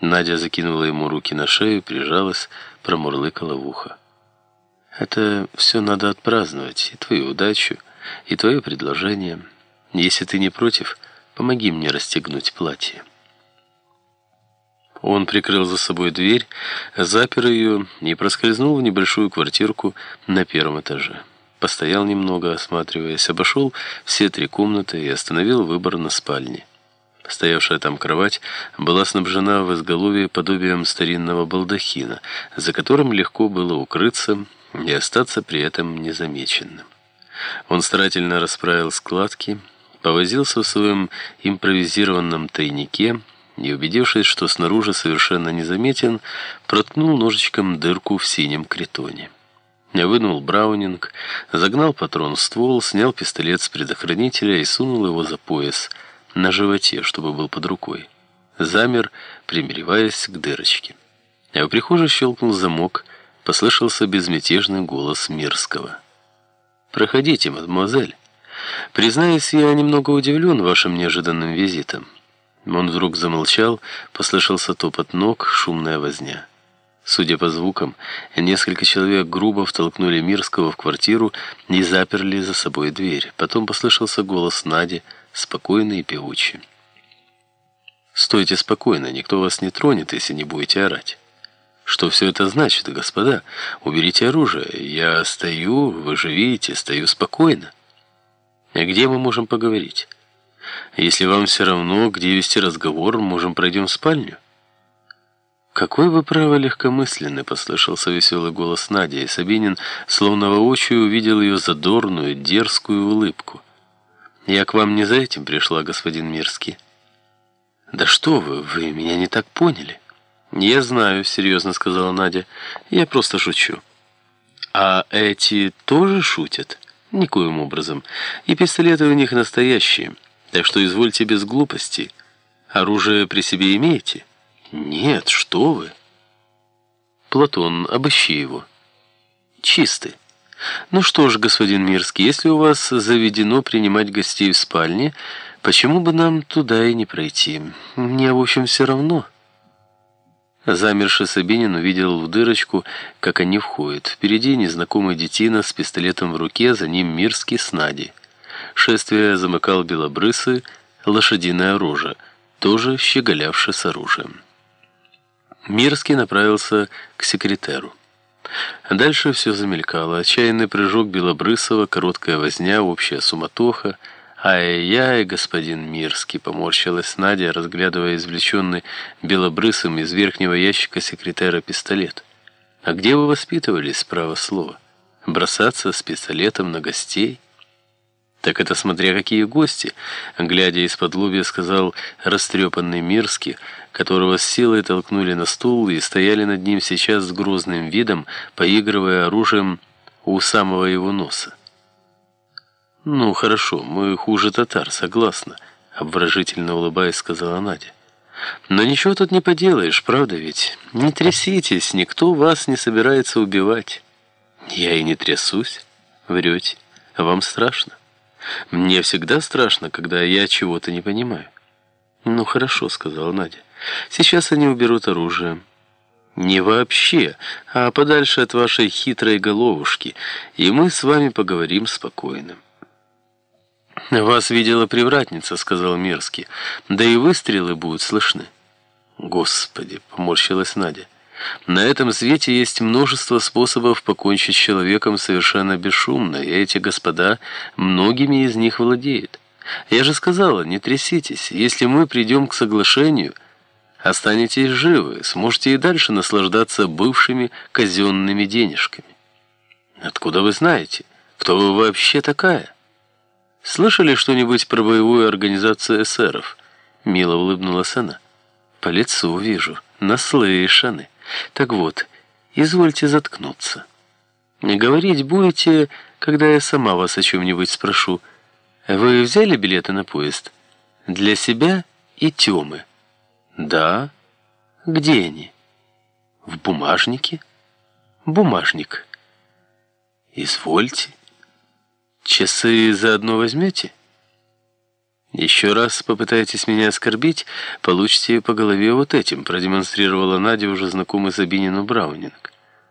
Надя закинула ему руки на шею, прижалась, промурлыкала в ухо. «Это все надо отпраздновать, и твою удачу, и твое предложение. Если ты не против, помоги мне расстегнуть платье». Он прикрыл за собой дверь, запер ее и проскользнул в небольшую квартирку на первом этаже. Постоял немного, осматриваясь, обошел все три комнаты и остановил выбор на спальне. Стоявшая там кровать была снабжена в изголовье подобием старинного балдахина, за которым легко было укрыться и остаться при этом незамеченным. Он старательно расправил складки, повозился в своем импровизированном тайнике и, убедившись, что снаружи совершенно незаметен, проткнул ножичком дырку в синем критоне. Вынул браунинг, загнал патрон в ствол, снял пистолет с предохранителя и сунул его за пояс – на животе, чтобы был под рукой. Замер, примереваясь к дырочке. А в прихожей щелкнул замок, послышался безмятежный голос Мирского. «Проходите, мадемуазель. Признаюсь, я немного удивлен вашим неожиданным визитом». Он вдруг замолчал, послышался топот ног, шумная возня. Судя по звукам, несколько человек грубо втолкнули Мирского в квартиру и заперли за собой дверь. Потом послышался голос Нади, спокойный и певучий. «Стойте спокойно, никто вас не тронет, если не будете орать». «Что все это значит, господа? Уберите оружие. Я стою, вы же видите, стою спокойно». «А где мы можем поговорить?» «Если вам все равно, где вести разговор, можем пройдем в спальню». «Какой вы, право, легкомысленный!» — послышался веселый голос Нади, и Сабинин, словно воочию, увидел ее задорную, дерзкую улыбку. «Я к вам не за этим пришла, господин Мирский». «Да что вы, вы меня не так поняли». «Я знаю», — серьезно сказала Надя. «Я просто шучу». «А эти тоже шутят?» «Никоим образом. И пистолеты у них настоящие. Так что извольте без глупостей. Оружие при себе имеете?» «Нет, что вы!» «Платон, обыщи его». «Чистый». «Ну что ж, господин Мирский, если у вас заведено принимать гостей в спальне, почему бы нам туда и не пройти? Мне, в общем, все равно». Замерший Сабинин увидел в дырочку, как они входят. Впереди незнакомый детина с пистолетом в руке, за ним Мирский с Надей. Шествие замыкал белобрысый, лошадиное оружие, тоже щеголявший с оружием. Мирский направился к секретеру. Дальше все замелькало. Отчаянный прыжок Белобрысова, короткая возня, общая суматоха. «Ай-яй, господин Мирский!» — поморщилась Надя, разглядывая извлеченный Белобрысом из верхнего ящика секретера пистолет. «А где вы воспитывались, право слова? Бросаться с пистолетом на гостей?» «Так это смотря какие гости!» Глядя из-под лобья, сказал растрепанный Мирский, которого с силой толкнули на стул и стояли над ним сейчас с грозным видом, поигрывая оружием у самого его носа. «Ну, хорошо, мы хуже татар, согласна», — обворожительно улыбаясь, сказала Надя. «Но ничего тут не поделаешь, правда ведь? Не тряситесь, никто вас не собирается убивать». «Я и не трясусь. Врете. Вам страшно?» Мне всегда страшно, когда я чего-то не понимаю. Ну хорошо, сказала Надя. Сейчас они уберут оружие. Не вообще, а подальше от вашей хитрой головушки, и мы с вами поговорим спокойно. «Вас видела привратница», — сказал Мерзкий. «Да и выстрелы будут слышны». «Господи!» — поморщилась Надя. На этом свете есть множество способов покончить с человеком совершенно бесшумно, и эти господа многими из них владеют. Я же сказала, не тряситесь, если мы придем к соглашению, останетесь живы, сможете и дальше наслаждаться бывшими казенными денежками. Откуда вы знаете? Кто вы вообще такая? Слышали что-нибудь про боевую организацию эсеров? Мило улыбнулась она. По лицу вижу, наслышаны. Так вот, извольте заткнуться. Говорить будете, когда я сама вас о чем-нибудь спрошу. Вы взяли билеты на поезд? Для себя и Тёмы? Да. Где они? В бумажнике? Бумажник. Извольте. Часы заодно возьмете? «Еще раз попытаетесь меня оскорбить, получите по голове вот этим», продемонстрировала Надя уже знакомый Забинину Браунинг.